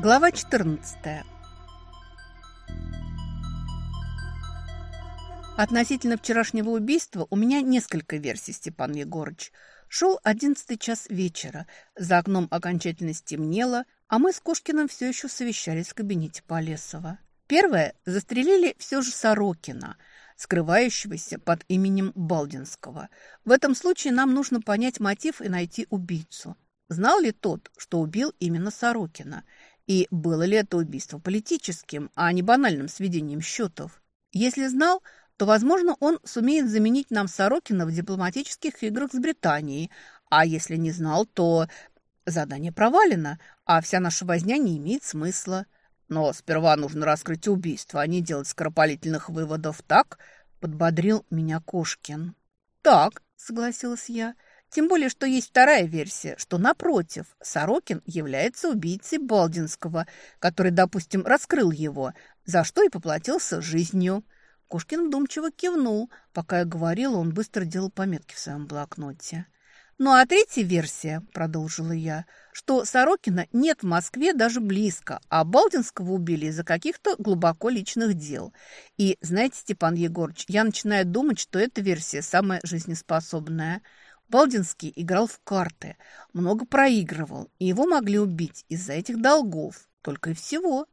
Глава 14. Относительно вчерашнего убийства у меня несколько версий, Степан Егорыч. Шел одиннадцатый час вечера, за окном окончательно стемнело, а мы с Кошкиным все еще совещались в кабинете Полесова. Первое – застрелили все же Сорокина, скрывающегося под именем Балдинского. В этом случае нам нужно понять мотив и найти убийцу. Знал ли тот, что убил именно Сорокина – и было ли это убийство политическим, а не банальным сведением счетов? Если знал, то, возможно, он сумеет заменить нам Сорокина в дипломатических играх с Британией. А если не знал, то задание провалено, а вся наша возня не имеет смысла. Но сперва нужно раскрыть убийство, а не делать скоропалительных выводов. Так подбодрил меня Кошкин. «Так», — согласилась я, — тем более, что есть вторая версия, что, напротив, Сорокин является убийцей Балдинского, который, допустим, раскрыл его, за что и поплатился жизнью. Кошкин вдумчиво кивнул. Пока я говорила, он быстро делал пометки в своем блокноте. «Ну а третья версия, — продолжила я, — что Сорокина нет в Москве даже близко, а Балдинского убили из-за каких-то глубоко личных дел. И, знаете, Степан Егорович, я начинаю думать, что эта версия самая жизнеспособная». Балдинский играл в карты, много проигрывал, и его могли убить из-за этих долгов, только и всего.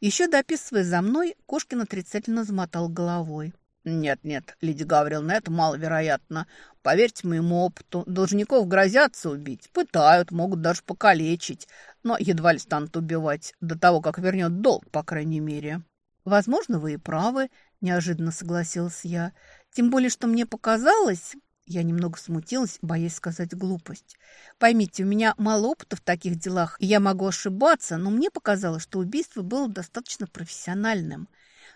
Еще дописывая за мной, Кошкин отрицательно замотал головой. «Нет-нет, Лидия Гавриловна, это маловероятно. Поверьте моему опыту, должников грозятся убить, пытают, могут даже покалечить, но едва ли станут убивать до того, как вернет долг, по крайней мере». «Возможно, вы и правы», – неожиданно согласилась я. «Тем более, что мне показалось, я немного смутилась, боясь сказать глупость. Поймите, у меня мало опыта в таких делах, и я могу ошибаться, но мне показалось, что убийство было достаточно профессиональным.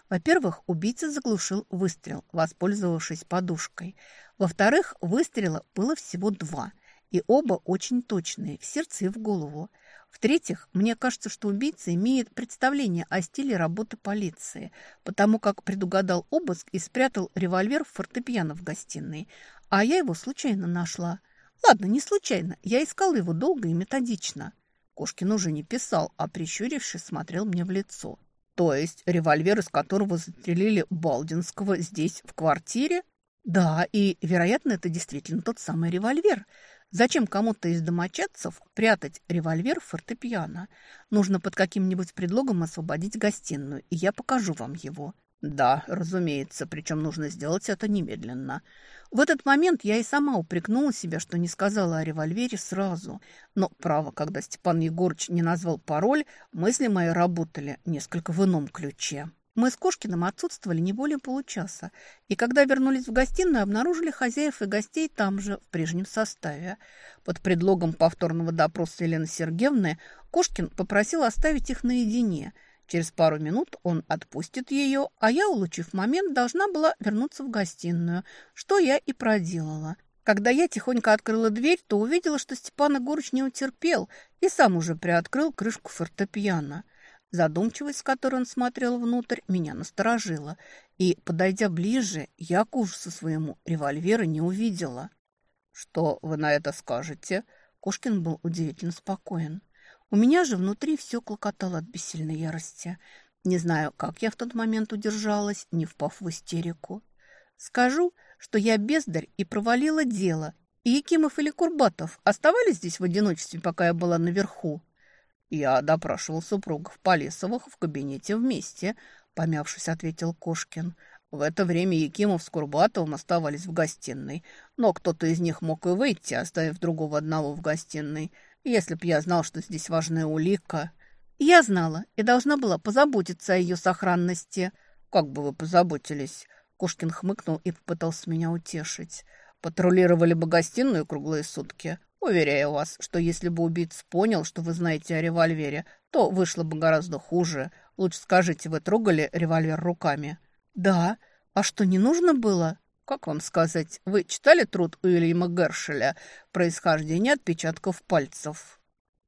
Во-первых, убийца заглушил выстрел, воспользовавшись подушкой. Во-вторых, выстрела было всего два, и оба очень точные, в сердце и в голову. В-третьих, мне кажется, что убийца имеет представление о стиле работы полиции, потому как предугадал обыск и спрятал револьвер в фортепиано в гостиной, а я его случайно нашла. Ладно, не случайно, я искала его долго и методично. Кошкин уже не писал, а прищурившись смотрел мне в лицо. То есть револьвер, из которого застрелили Балдинского здесь, в квартире? Да, и, вероятно, это действительно тот самый револьвер – Зачем кому-то из домочадцев прятать револьвер в фортепиано? Нужно под каким-нибудь предлогом освободить гостиную, и я покажу вам его. Да, разумеется, причем нужно сделать это немедленно. В этот момент я и сама упрекнула себя, что не сказала о револьвере сразу. Но, право, когда Степан Егорыч не назвал пароль, мысли мои работали несколько в ином ключе. Мы с Кошкиным отсутствовали не более получаса, и когда вернулись в гостиную, обнаружили хозяев и гостей там же, в прежнем составе. Под предлогом повторного допроса Елены Сергеевны Кошкин попросил оставить их наедине. Через пару минут он отпустит ее, а я, улучив момент, должна была вернуться в гостиную, что я и проделала. Когда я тихонько открыла дверь, то увидела, что Степан Егорыч не утерпел и сам уже приоткрыл крышку фортепиано – Задумчивость, с которой он смотрел внутрь, меня насторожила, и, подойдя ближе, я к ужасу своему револьвера не увидела. «Что вы на это скажете?» Кошкин был удивительно спокоен. У меня же внутри все клокотало от бессильной ярости. Не знаю, как я в тот момент удержалась, не впав в истерику. Скажу, что я бездарь и провалила дело, и Якимов или Курбатов оставались здесь в одиночестве, пока я была наверху. «Я допрашивал супругов Полесовых в кабинете вместе», – помявшись, ответил Кошкин. В это время Якимов с Курбатовым оставались в гостиной, но кто-то из них мог и выйти, оставив другого одного в гостиной. Если б я знал, что здесь важная улика... Я знала и должна была позаботиться о ее сохранности. Как бы вы позаботились? Кошкин хмыкнул и попытался меня утешить. Патрулировали бы гостиную круглые сутки. Уверяю вас, что если бы убийца понял, что вы знаете о револьвере, то вышло бы гораздо хуже. Лучше скажите, вы трогали револьвер руками? Да. А что, не нужно было? Как вам сказать? Вы читали труд Уильяма Гершеля «Происхождение отпечатков пальцев»?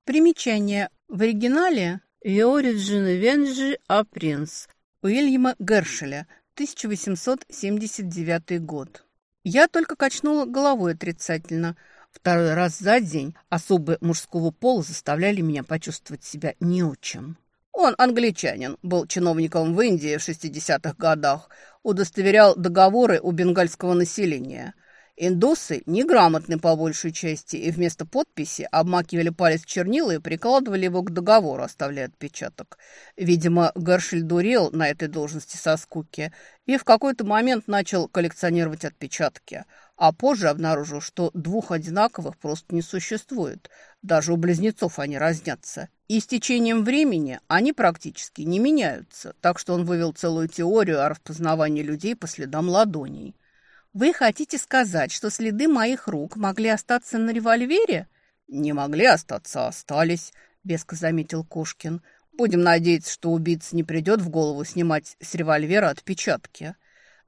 Примечание. В оригинале «The origin Vengeance a Prince» Уильяма Гершеля, 1879 год. Я только качнула головой отрицательно – Второй раз за день особы мужского пола заставляли меня почувствовать себя не очень. Он англичанин, был чиновником в Индии в 60-х годах, удостоверял договоры у бенгальского населения. Индусы неграмотны по большей части и вместо подписи обмакивали палец в чернила и прикладывали его к договору, оставляя отпечаток. Видимо, Гершель дурел на этой должности со скуки и в какой-то момент начал коллекционировать отпечатки, а позже обнаружил, что двух одинаковых просто не существует. Даже у близнецов они разнятся. И с течением времени они практически не меняются, так что он вывел целую теорию о распознавании людей по следам ладоней. Вы хотите сказать, что следы моих рук могли остаться на револьвере? Не могли остаться, а остались, веско заметил Кошкин. Будем надеяться, что убийца не придет в голову снимать с револьвера отпечатки.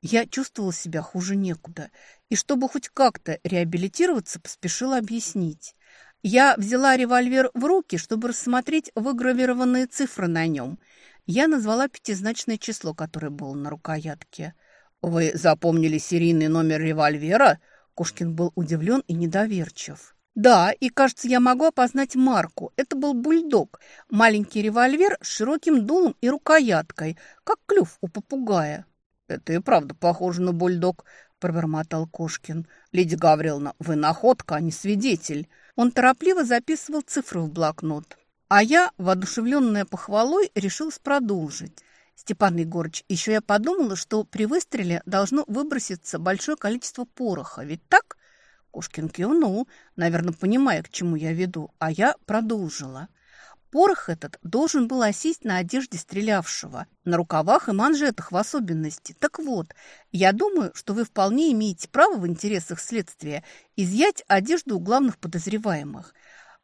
Я чувствовала себя хуже некуда, и чтобы хоть как-то реабилитироваться, поспешила объяснить. Я взяла револьвер в руки, чтобы рассмотреть выгравированные цифры на нем. Я назвала пятизначное число, которое было на рукоятке – «Вы запомнили серийный номер револьвера?» Кошкин был удивлен и недоверчив. «Да, и, кажется, я могу опознать марку. Это был бульдог. Маленький револьвер с широким дулом и рукояткой, как клюв у попугая». «Это и правда похоже на бульдог», – пробормотал Кошкин. «Лидия Гавриловна, вы находка, а не свидетель». Он торопливо записывал цифры в блокнот. А я, воодушевленная похвалой, решилась продолжить. Степан Егорыч, еще я подумала, что при выстреле должно выброситься большое количество пороха. Ведь так? Кошкин кивнул, наверное, понимая, к чему я веду, а я продолжила. Порох этот должен был осесть на одежде стрелявшего, на рукавах и манжетах в особенности. Так вот, я думаю, что вы вполне имеете право в интересах следствия изъять одежду у главных подозреваемых.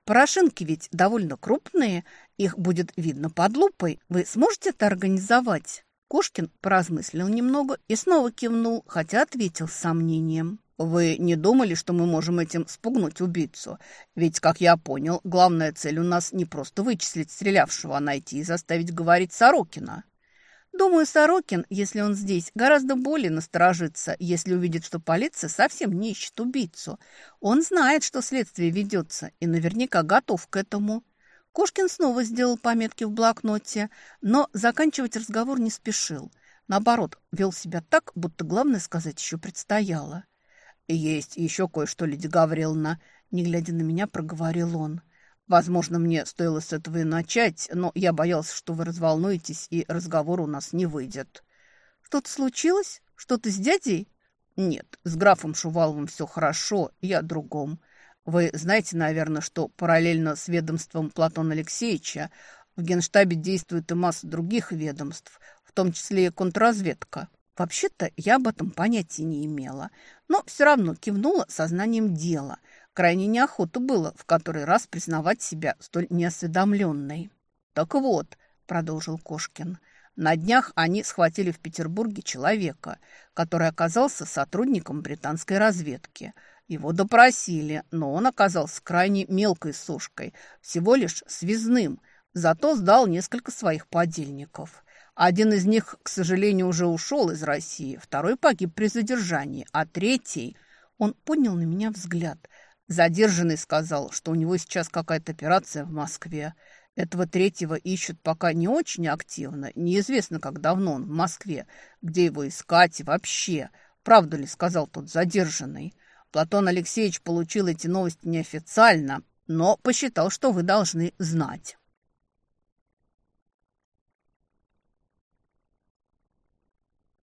Порошинки ведь довольно крупные, их будет видно под лупой. Вы сможете это организовать?» Кошкин поразмыслил немного и снова кивнул, хотя ответил с сомнением. «Вы не думали, что мы можем этим спугнуть убийцу? Ведь, как я понял, главная цель у нас не просто вычислить стрелявшего, а найти и заставить говорить Сорокина». Думаю, Сорокин, если он здесь, гораздо более насторожится, если увидит, что полиция совсем не ищет убийцу. Он знает, что следствие ведется, и наверняка готов к этому. Кошкин снова сделал пометки в блокноте, но заканчивать разговор не спешил. Наоборот, вел себя так, будто главное сказать еще предстояло. «Есть еще кое-что, Лидия Гавриловна», — не глядя на меня, проговорил он. Возможно, мне стоило с этого и начать, но я боялся, что вы разволнуетесь, и разговор у нас не выйдет. Что-то случилось? Что-то с дядей? Нет, с графом Шуваловым все хорошо, я другом. Вы знаете, наверное, что параллельно с ведомством Платона Алексеевича в Генштабе действует и масса других ведомств, в том числе и контрразведка. Вообще-то я об этом понятия не имела, но все равно кивнула сознанием дела – Крайне неохота было в который раз признавать себя столь неосведомленной. «Так вот», — продолжил Кошкин, — «на днях они схватили в Петербурге человека, который оказался сотрудником британской разведки. Его допросили, но он оказался крайне мелкой сушкой, всего лишь связным, зато сдал несколько своих подельников». Один из них, к сожалению, уже ушел из России, второй погиб при задержании, а третий... Он поднял на меня взгляд – Задержанный сказал, что у него сейчас какая-то операция в Москве. Этого третьего ищут пока не очень активно. Неизвестно, как давно он в Москве, где его искать и вообще. Правду ли сказал тот задержанный? Платон Алексеевич получил эти новости неофициально, но посчитал, что вы должны знать.